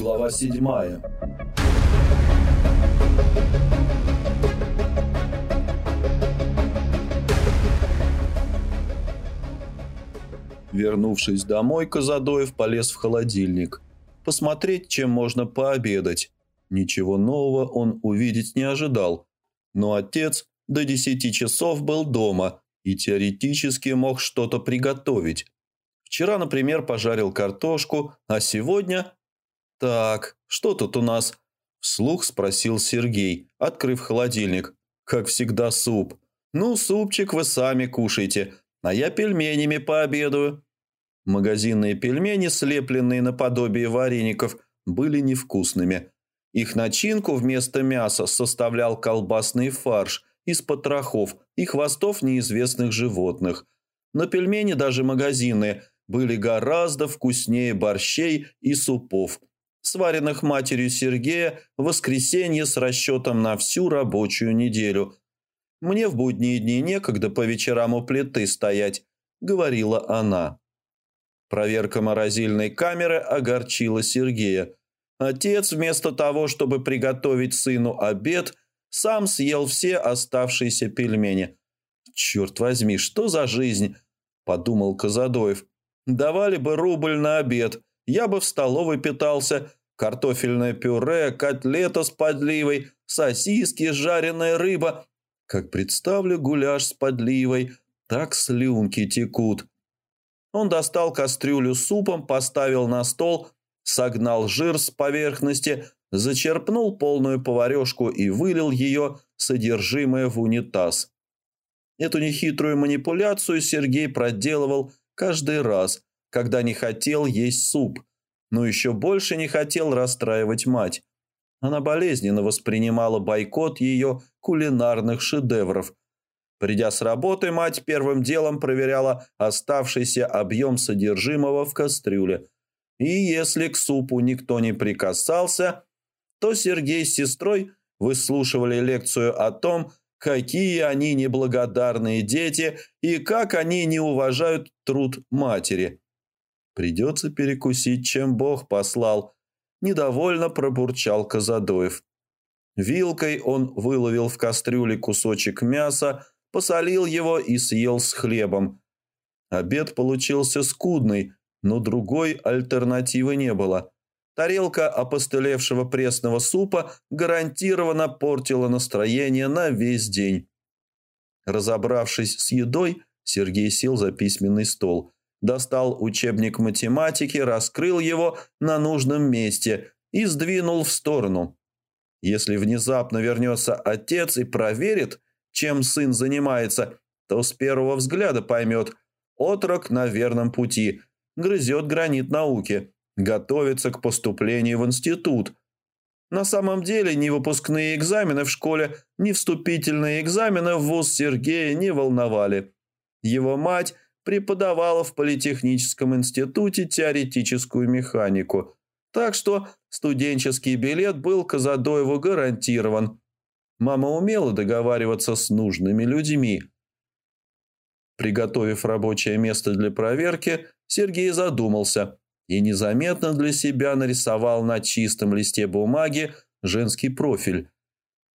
Глава седьмая. Вернувшись домой, Казадоев полез в холодильник. Посмотреть, чем можно пообедать. Ничего нового он увидеть не ожидал. Но отец до десяти часов был дома и теоретически мог что-то приготовить. Вчера, например, пожарил картошку, а сегодня «Так, что тут у нас?» – вслух спросил Сергей, открыв холодильник. «Как всегда, суп. Ну, супчик вы сами кушайте, а я пельменями пообедаю». Магазинные пельмени, слепленные наподобие вареников, были невкусными. Их начинку вместо мяса составлял колбасный фарш из потрохов и хвостов неизвестных животных. Но пельмени, даже магазинные, были гораздо вкуснее борщей и супов – сваренных матерью Сергея в воскресенье с расчетом на всю рабочую неделю. «Мне в будние дни некогда по вечерам у плиты стоять», — говорила она. Проверка морозильной камеры огорчила Сергея. Отец вместо того, чтобы приготовить сыну обед, сам съел все оставшиеся пельмени. «Черт возьми, что за жизнь?» – подумал Казадоев. «Давали бы рубль на обед, я бы в столовой питался. Картофельное пюре, котлета с подливой, сосиски, жареная рыба. Как представлю гуляш с подливой, так слюнки текут. Он достал кастрюлю супом, поставил на стол, согнал жир с поверхности, зачерпнул полную поварешку и вылил ее содержимое в унитаз. Эту нехитрую манипуляцию Сергей проделывал каждый раз, когда не хотел есть суп, но еще больше не хотел расстраивать мать. Она болезненно воспринимала бойкот ее кулинарных шедевров. Придя с работы, мать первым делом проверяла оставшийся объем содержимого в кастрюле. И если к супу никто не прикасался, то Сергей с сестрой выслушивали лекцию о том, какие они неблагодарные дети и как они не уважают труд матери. Придется перекусить, чем Бог послал. Недовольно пробурчал Казадоев. Вилкой он выловил в кастрюле кусочек мяса, посолил его и съел с хлебом. Обед получился скудный, но другой альтернативы не было. Тарелка опостылевшего пресного супа гарантированно портила настроение на весь день. Разобравшись с едой, Сергей сел за письменный стол – достал учебник математики, раскрыл его на нужном месте и сдвинул в сторону. Если внезапно вернется отец и проверит, чем сын занимается, то с первого взгляда поймет, отрок на верном пути, грызет гранит науки, готовится к поступлению в институт. На самом деле ни выпускные экзамены в школе, ни вступительные экзамены в вуз Сергея не волновали. Его мать – преподавала в Политехническом институте теоретическую механику, так что студенческий билет был Казадоеву гарантирован. Мама умела договариваться с нужными людьми. Приготовив рабочее место для проверки, Сергей задумался и незаметно для себя нарисовал на чистом листе бумаги женский профиль.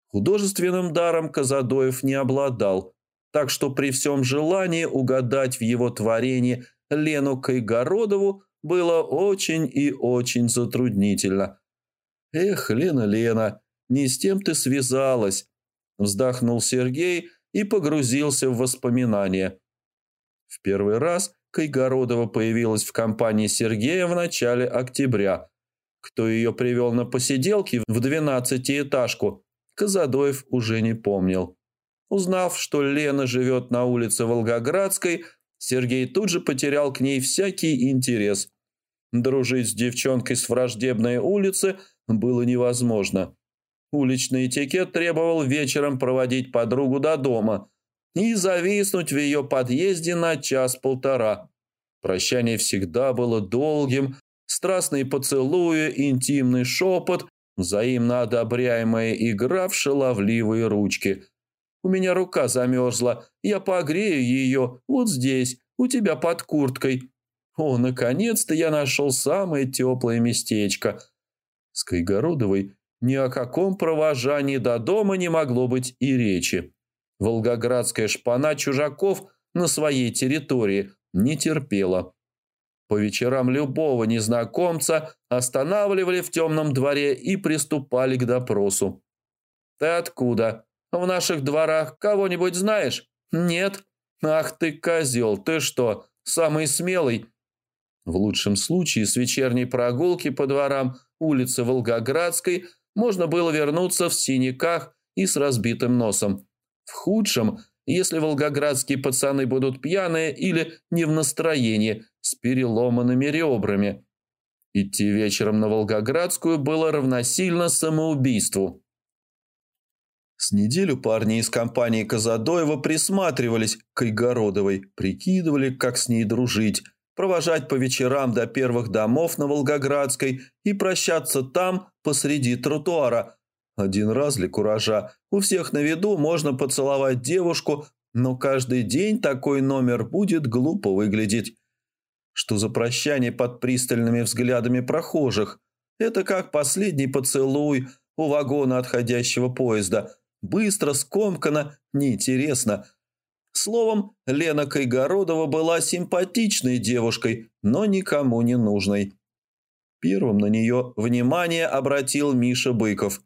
Художественным даром Казадоев не обладал – так что при всем желании угадать в его творении Лену Кайгородову было очень и очень затруднительно. «Эх, Лена, Лена, не с тем ты связалась», – вздохнул Сергей и погрузился в воспоминания. В первый раз Кайгородова появилась в компании Сергея в начале октября. Кто ее привел на посиделки в двенадцатиэтажку, Казадоев уже не помнил. Узнав, что Лена живет на улице Волгоградской, Сергей тут же потерял к ней всякий интерес. Дружить с девчонкой с враждебной улицы было невозможно. Уличный этикет требовал вечером проводить подругу до дома и зависнуть в ее подъезде на час-полтора. Прощание всегда было долгим, страстные поцелуи, интимный шепот, взаимно одобряемая игра в шаловливые ручки – у меня рука замерзла. Я погрею ее вот здесь, у тебя под курткой. О, наконец-то я нашел самое теплое местечко. С Кайгородовой ни о каком провожании до дома не могло быть и речи. Волгоградская шпана чужаков на своей территории не терпела. По вечерам любого незнакомца останавливали в темном дворе и приступали к допросу. «Ты откуда? В наших дворах кого-нибудь знаешь?» «Нет». «Ах ты, козел, ты что, самый смелый?» В лучшем случае с вечерней прогулки по дворам улицы Волгоградской можно было вернуться в синяках и с разбитым носом. В худшем, если волгоградские пацаны будут пьяные или не в настроении, с переломанными ребрами. Идти вечером на Волгоградскую было равносильно самоубийству. С неделю парни из компании Казадоева присматривались к Игородовой, прикидывали, как с ней дружить, провожать по вечерам до первых домов на Волгоградской и прощаться там посреди тротуара. Один раз для куража у всех на виду можно поцеловать девушку, но каждый день такой номер будет глупо выглядеть. Что за прощание под пристальными взглядами прохожих? Это как последний поцелуй у вагона отходящего поезда. Быстро, скомканно, неинтересно – Словом, Лена Кайгородова была симпатичной девушкой, но никому не нужной. Первым на нее внимание обратил Миша Быков.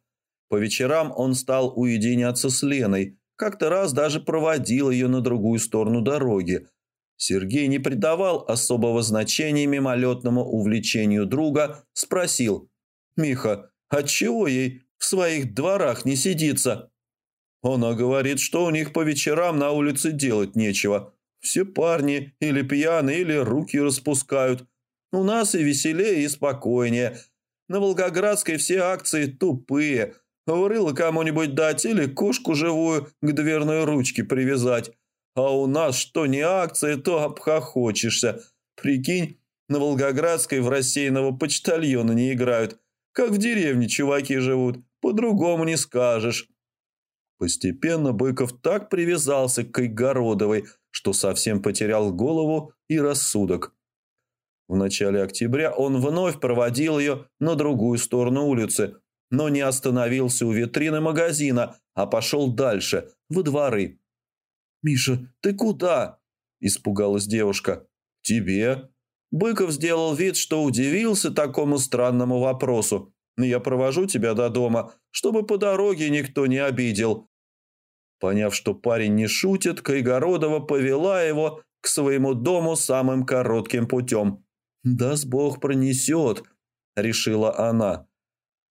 По вечерам он стал уединяться с Леной, как-то раз даже проводил ее на другую сторону дороги. Сергей не придавал особого значения мимолетному увлечению друга, спросил «Миха, отчего ей в своих дворах не сидится?» Она говорит, что у них по вечерам на улице делать нечего. Все парни или пьяные, или руки распускают. У нас и веселее, и спокойнее. На Волгоградской все акции тупые. Врыло кому-нибудь дать или кошку живую к дверной ручке привязать. А у нас что не акции, то обхохочешься. Прикинь, на Волгоградской в рассеянного почтальона не играют. Как в деревне чуваки живут, по-другому не скажешь. Постепенно Быков так привязался к Кайгородовой, что совсем потерял голову и рассудок. В начале октября он вновь проводил ее на другую сторону улицы, но не остановился у витрины магазина, а пошел дальше, во дворы. «Миша, ты куда?» – испугалась девушка. «Тебе». Быков сделал вид, что удивился такому странному вопросу. «Я провожу тебя до дома, чтобы по дороге никто не обидел». Поняв, что парень не шутит, Кайгородова повела его к своему дому самым коротким путем. «Даст Бог пронесет», – решила она.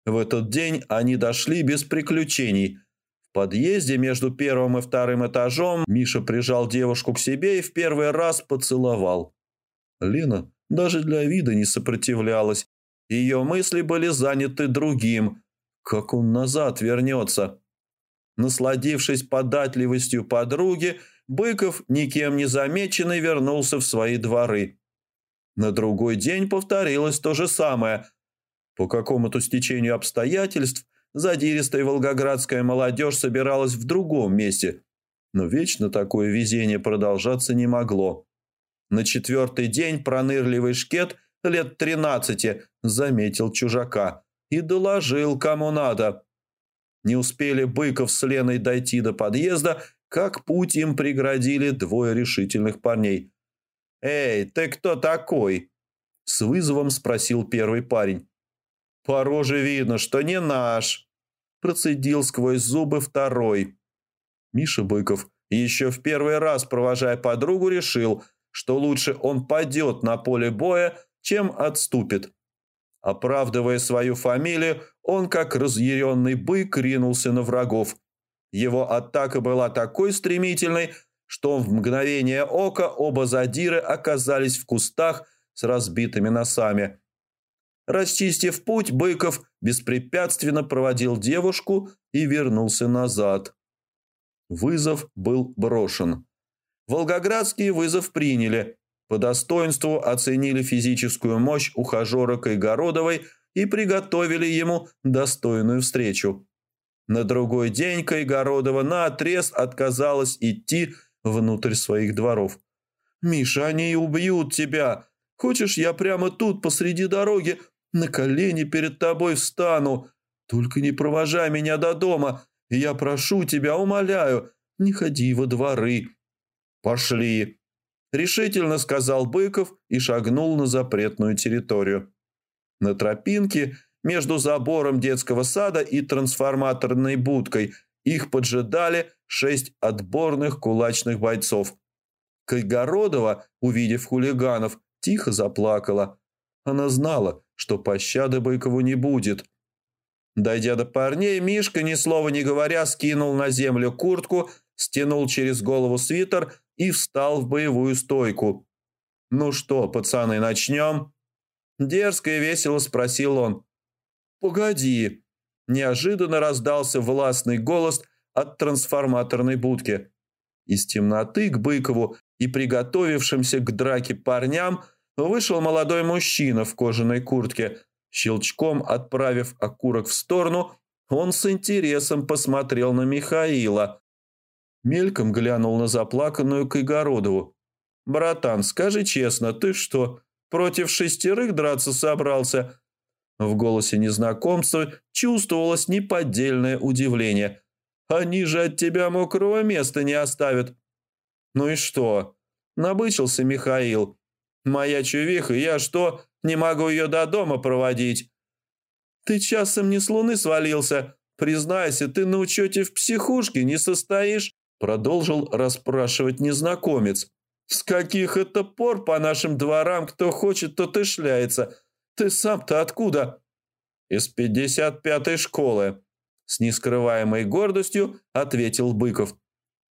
В этот день они дошли без приключений. В подъезде между первым и вторым этажом Миша прижал девушку к себе и в первый раз поцеловал. Лена даже для вида не сопротивлялась. Ее мысли были заняты другим. Как он назад вернется? Насладившись податливостью подруги, Быков, никем не замеченный, вернулся в свои дворы. На другой день повторилось то же самое. По какому-то стечению обстоятельств задиристая волгоградская молодежь собиралась в другом месте, но вечно такое везение продолжаться не могло. На четвертый день пронырливый шкет лет тринадцати заметил чужака и доложил кому надо. Не успели Быков с Леной дойти до подъезда, как путь им преградили двое решительных парней. «Эй, ты кто такой?» – с вызовом спросил первый парень. «По роже видно, что не наш», – процедил сквозь зубы второй. Миша Быков, еще в первый раз провожая подругу, решил, что лучше он пойдет на поле боя, чем отступит. Оправдывая свою фамилию, он, как разъяренный бык, ринулся на врагов. Его атака была такой стремительной, что в мгновение ока оба задиры оказались в кустах с разбитыми носами. Расчистив путь, Быков беспрепятственно проводил девушку и вернулся назад. Вызов был брошен. Волгоградский вызов приняли, по достоинству оценили физическую мощь ухажера Кайгородовой и приготовили ему достойную встречу. На другой день Кайгородова наотрез отказалась идти внутрь своих дворов. «Миша, они убьют тебя. Хочешь, я прямо тут, посреди дороги, На колени перед тобой встану. Только не провожай меня до дома. Я прошу тебя, умоляю, не ходи во дворы». «Пошли», – решительно сказал Быков и шагнул на запретную территорию. На тропинке между забором детского сада и трансформаторной будкой их поджидали шесть отборных кулачных бойцов. Кайгородова, увидев хулиганов, тихо заплакала. Она знала, что пощады Быкову не будет. Дойдя до парней, Мишка, ни слова не говоря, скинул на землю куртку, стянул через голову свитер и встал в боевую стойку. «Ну что, пацаны, начнем?» Дерзко и весело спросил он. «Погоди!» Неожиданно раздался властный голос от трансформаторной будки. Из темноты к Быкову и приготовившимся к драке парням вышел молодой мужчина в кожаной куртке. Щелчком отправив окурок в сторону, он с интересом посмотрел на Михаила. Мельком глянул на заплаканную Кайгородову. «Братан, скажи честно, ты что, против шестерых драться собрался?» В голосе незнакомца чувствовалось неподдельное удивление. «Они же от тебя мокрого места не оставят». «Ну и что?» – набычился Михаил. «Моя чувиха, я что, не могу ее до дома проводить?» «Ты часом не с луны свалился. Признайся, ты на учете в психушке не состоишь?» Продолжил расспрашивать незнакомец. «С каких это пор по нашим дворам кто хочет, тот и шляется? Ты сам-то откуда?» «Из пятьдесят пятой школы», — с нескрываемой гордостью ответил Быков.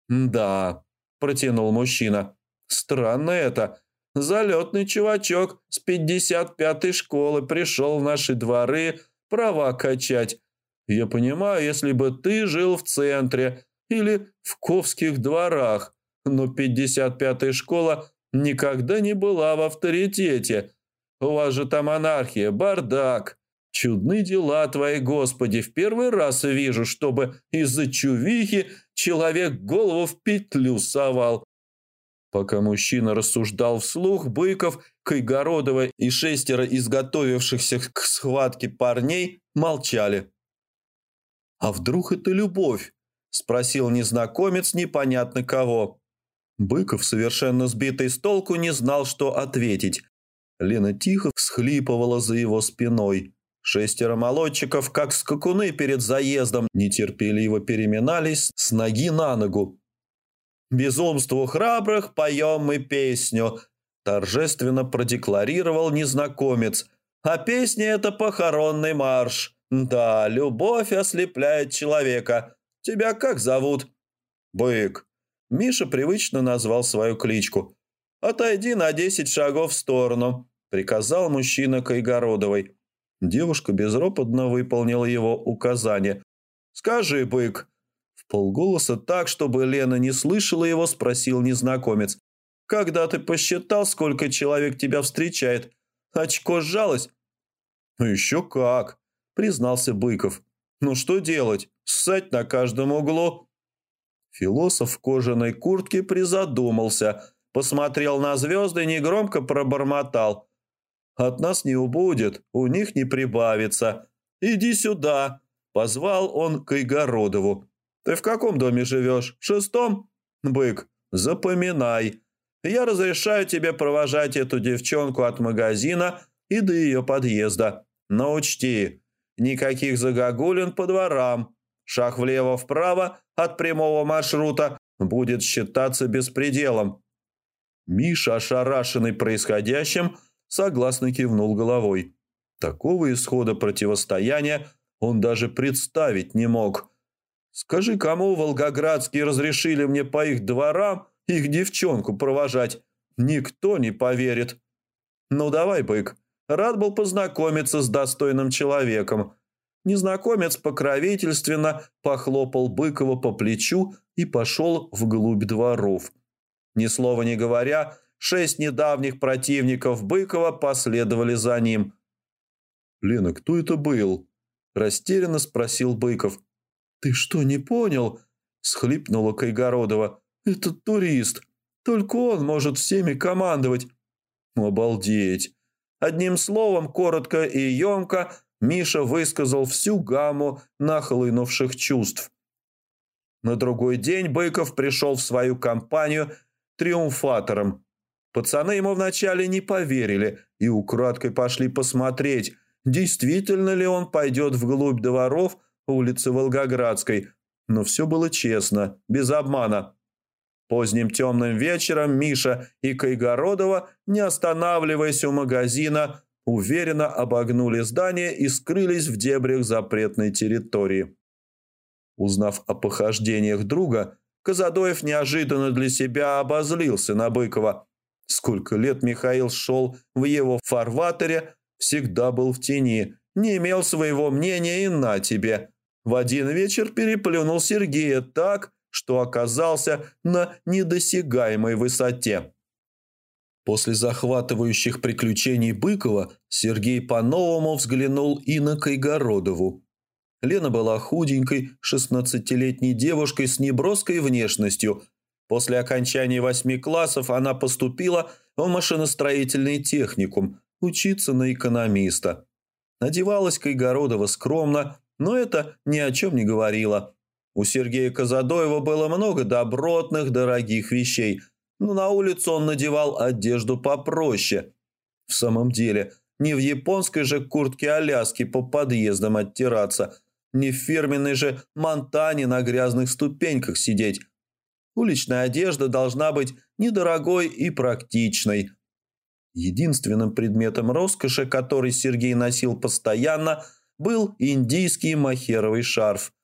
«Да», — протянул мужчина. «Странно это. Залетный чувачок с пятьдесят пятой школы пришел в наши дворы права качать. Я понимаю, если бы ты жил в центре или в Ковских дворах, но пятьдесят пятая школа никогда не была в авторитете. У вас же там анархия, бардак. Чудны дела твои, Господи, в первый раз вижу, чтобы из-за чувихи человек голову в петлю совал. Пока мужчина рассуждал вслух, Быков, Кайгородова и шестеро изготовившихся к схватке парней молчали. «А вдруг это любовь?» – спросил незнакомец непонятно кого. Быков, совершенно сбитый с толку, не знал, что ответить. Лена тихо всхлипывала за его спиной. Шестеро молодчиков, как скакуны перед заездом, нетерпеливо переминались с ноги на ногу. «Безумству храбрых поем мы песню», – торжественно продекларировал незнакомец. «А песня – это похоронный марш. Да, любовь ослепляет человека. Тебя как зовут?» «Бык». Миша привычно назвал свою кличку. «Отойди на десять шагов в сторону приказал мужчина Кайгородовой. Девушка безропотно выполнила его указание. «Скажи, бык!» В полголоса так, чтобы Лена не слышала его, спросил незнакомец. «Когда ты посчитал, сколько человек тебя встречает? Очко сжалось?» «Ну еще как!» – признался Быков. «Ну что делать? Ссать на каждом углу?» Философ в кожаной куртке призадумался, посмотрел на звезды и негромко пробормотал – от нас не убудет, у них не прибавится. Иди сюда!» Позвал он к Игородову. «Ты в каком доме живешь? В шестом?» «Бык, запоминай. Я разрешаю тебе провожать эту девчонку от магазина и до ее подъезда. Но учти, никаких загогулин по дворам. Шаг влево-вправо от прямого маршрута будет считаться беспределом». Миша, ошарашенный происходящим, согласно кивнул головой. Такого исхода противостояния он даже представить не мог. «Скажи, кому волгоградские разрешили мне по их дворам их девчонку провожать? Никто не поверит». «Ну давай, бык, рад был познакомиться с достойным человеком». Незнакомец покровительственно похлопал Быкова по плечу и пошел вглубь дворов. Ни слова не говоря, Шесть недавних противников Быкова последовали за ним. «Лена, кто это был?» – растерянно спросил Быков. «Ты что, не понял?» – схлипнула Кайгородова. «Это турист. Только он может всеми командовать». «Обалдеть!» Одним словом, коротко и емко, Миша высказал всю гамму нахлынувших чувств. На другой день Быков пришел в свою компанию триумфатором. Пацаны ему вначале не поверили и украдкой пошли посмотреть, действительно ли он пойдет вглубь дворов улицы Волгоградской. Но все было честно, без обмана. Поздним темным вечером Миша и Кайгородова, не останавливаясь у магазина, уверенно обогнули здание и скрылись в дебрях запретной территории. Узнав о похождениях друга, Казадоев неожиданно для себя обозлился на Быкова. Сколько лет Михаил шел в его фарватере, всегда был в тени, не имел своего мнения и на тебе. В один вечер переплюнул Сергея так, что оказался на недосягаемой высоте. После захватывающих приключений Быкова Сергей по-новому взглянул и на Кайгородову. Лена была худенькой, шестнадцатилетней девушкой с неброской внешностью. После окончания восьми классов она поступила в машиностроительный техникум, учиться на экономиста. Одевалась Кайгородова скромно, но это ни о чем не говорило. У Сергея Казадоева было много добротных, дорогих вещей, но на улицу он надевал одежду попроще. В самом деле, не в японской же куртке Аляски по подъездам оттираться, не в фирменной же Монтане на грязных ступеньках сидеть. Уличная одежда должна быть недорогой и практичной. Единственным предметом роскоши, который Сергей носил постоянно, был индийский махеровый шарф –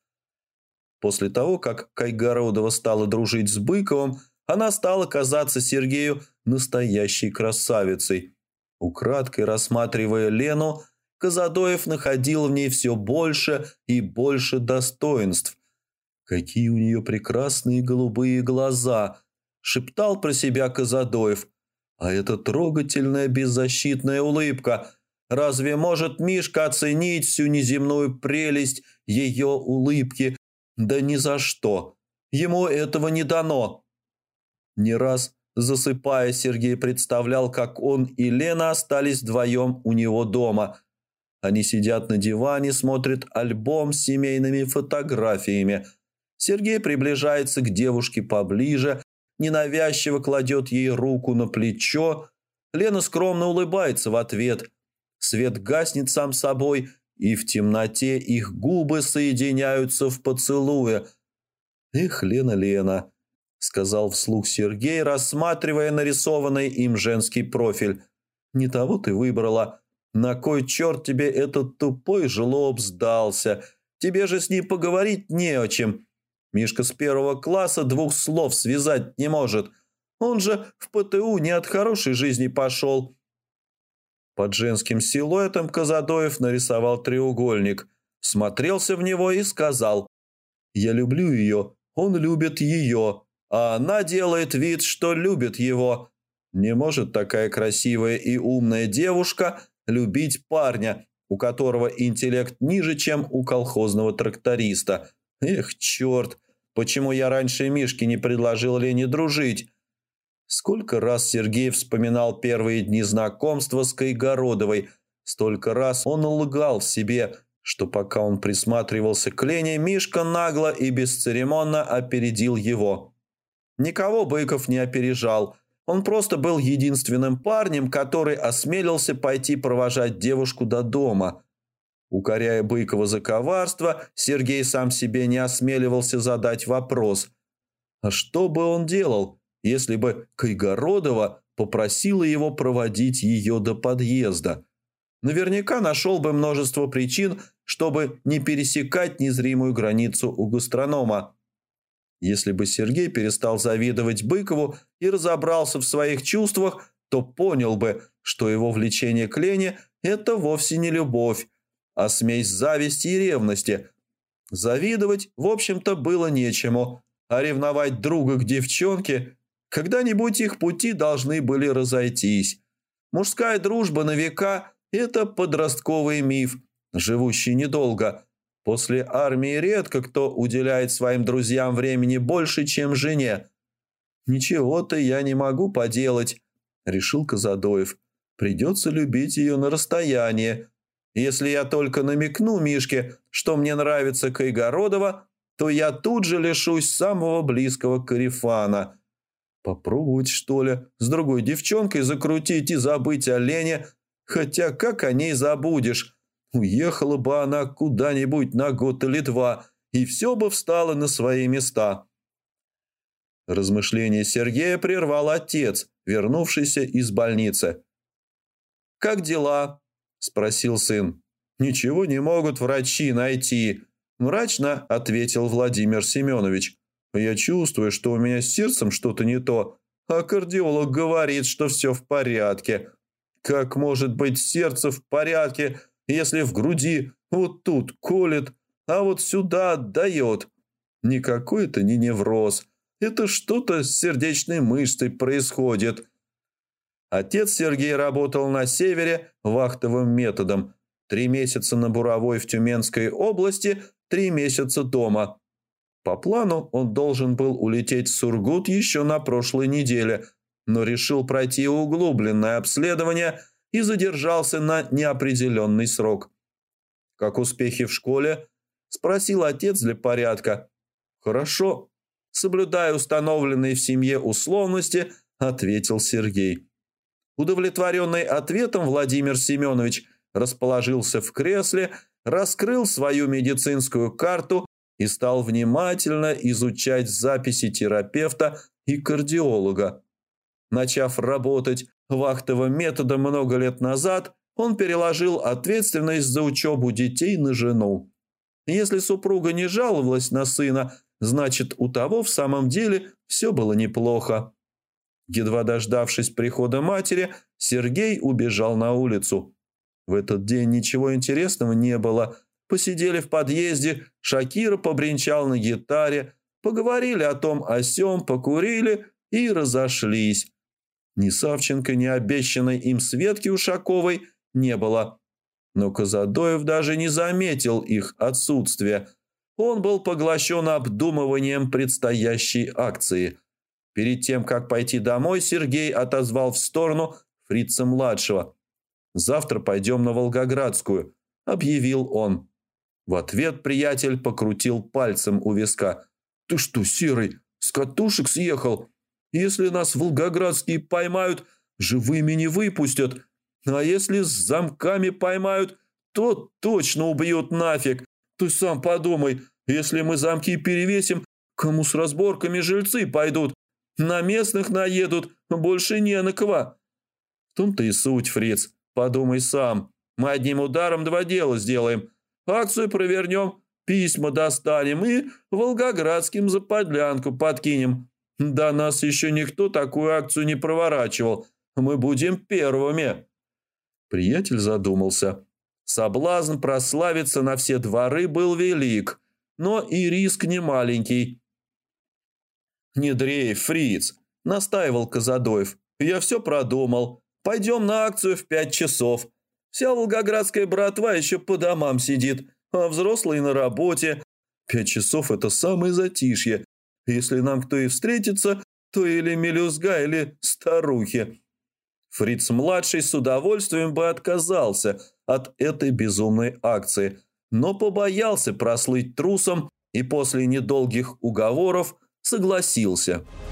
После того, как Кайгородова стала дружить с Быковым, она стала казаться Сергею настоящей красавицей. Украдкой рассматривая Лену, Казадоев находил в ней все больше и больше достоинств. «Какие у нее прекрасные голубые глаза!» – шептал про себя Казадоев. «А это трогательная беззащитная улыбка. Разве может Мишка оценить всю неземную прелесть ее улыбки да ни за что. Ему этого не дано. Не раз, засыпая, Сергей представлял, как он и Лена остались вдвоем у него дома. Они сидят на диване, смотрят альбом с семейными фотографиями. Сергей приближается к девушке поближе, ненавязчиво кладет ей руку на плечо. Лена скромно улыбается в ответ. Свет гаснет сам собой, и в темноте их губы соединяются в поцелуе. «Эх, Лена, Лена», — сказал вслух Сергей, рассматривая нарисованный им женский профиль. «Не того ты выбрала. На кой черт тебе этот тупой жлоб сдался? Тебе же с ним поговорить не о чем. Мишка с первого класса двух слов связать не может. Он же в ПТУ не от хорошей жизни пошел». Под женским силуэтом Казадоев нарисовал треугольник, смотрелся в него и сказал «Я люблю ее, он любит ее, а она делает вид, что любит его. Не может такая красивая и умная девушка любить парня, у которого интеллект ниже, чем у колхозного тракториста. Эх, черт, почему я раньше Мишке не предложил Лене дружить?» Сколько раз Сергей вспоминал первые дни знакомства с Кайгородовой, столько раз он лгал себе, что пока он присматривался к Лене, Мишка нагло и бесцеремонно опередил его. Никого Быков не опережал, он просто был единственным парнем, который осмелился пойти провожать девушку до дома. Укоряя Быкова за коварство, Сергей сам себе не осмеливался задать вопрос. А что бы он делал? если бы Кайгородова попросила его проводить ее до подъезда. Наверняка нашел бы множество причин, чтобы не пересекать незримую границу у гастронома. Если бы Сергей перестал завидовать Быкову и разобрался в своих чувствах, то понял бы, что его влечение к Лене – это вовсе не любовь, а смесь зависти и ревности. Завидовать, в общем-то, было нечему, а ревновать друга к девчонке когда-нибудь их пути должны были разойтись. Мужская дружба на века – это подростковый миф, живущий недолго. После армии редко кто уделяет своим друзьям времени больше, чем жене. «Ничего-то я не могу поделать», – решил Казадоев. Придется любить ее на расстоянии. Если я только намекну Мишке, что мне нравится Кайгородова, то я тут же лишусь самого близкого карифана. Попробовать, что ли, с другой девчонкой закрутить и забыть о Лене, хотя как о ней забудешь? Уехала бы она куда-нибудь на год или два, и все бы встало на свои места. Размышление Сергея прервал отец, вернувшийся из больницы. «Как дела?» – спросил сын. «Ничего не могут врачи найти», – мрачно ответил Владимир Семенович. «Я чувствую, что у меня с сердцем что-то не то, а кардиолог говорит, что все в порядке. Как может быть сердце в порядке, если в груди вот тут колет, а вот сюда отдает? Никакой это не невроз, это что-то с сердечной мышцей происходит». Отец Сергей работал на севере вахтовым методом. Три месяца на Буровой в Тюменской области, три месяца дома. По плану он должен был улететь в Сургут еще на прошлой неделе, но решил пройти углубленное обследование и задержался на неопределенный срок. «Как успехи в школе?» – спросил отец для порядка. «Хорошо», – соблюдая установленные в семье условности, ответил Сергей. Удовлетворенный ответом Владимир Семенович расположился в кресле, раскрыл свою медицинскую карту и стал внимательно изучать записи терапевта и кардиолога. Начав работать вахтовым методом много лет назад, он переложил ответственность за учебу детей на жену. Если супруга не жаловалась на сына, значит, у того в самом деле все было неплохо. Едва дождавшись прихода матери, Сергей убежал на улицу. В этот день ничего интересного не было. Посидели в подъезде, Шакира побренчал на гитаре, поговорили о том о сём, покурили и разошлись. Ни Савченко, ни обещанной им Светки Ушаковой не было. Но Казадоев даже не заметил их отсутствия. Он был поглощен обдумыванием предстоящей акции – Перед тем, как пойти домой, Сергей отозвал в сторону фрица-младшего. «Завтра пойдем на Волгоградскую», – объявил он. В ответ приятель покрутил пальцем у виска. «Ты что, Серый, с катушек съехал? Если нас волгоградские поймают, живыми не выпустят. А если с замками поймают, то точно убьют нафиг. Ты сам подумай, если мы замки перевесим, кому с разборками жильцы пойдут? На местных наедут, больше не на кого. В том-то и суть, фриц. Подумай сам. Мы одним ударом два дела сделаем. Акцию провернем, письма достанем и волгоградским за подлянку подкинем. Да нас еще никто такую акцию не проворачивал. Мы будем первыми. Приятель задумался. Соблазн прославиться на все дворы был велик, но и риск не маленький. «Не дрейф, фриц!» – настаивал Казадоев. «Я все продумал. Пойдем на акцию в пять часов. Вся волгоградская братва еще по домам сидит, а взрослые на работе. Пять часов – это самое затишье. Если нам кто и встретится, то или мелюзга, или старухи». Фриц-младший с удовольствием бы отказался от этой безумной акции, но побоялся прослыть трусом и после недолгих уговоров – согласился –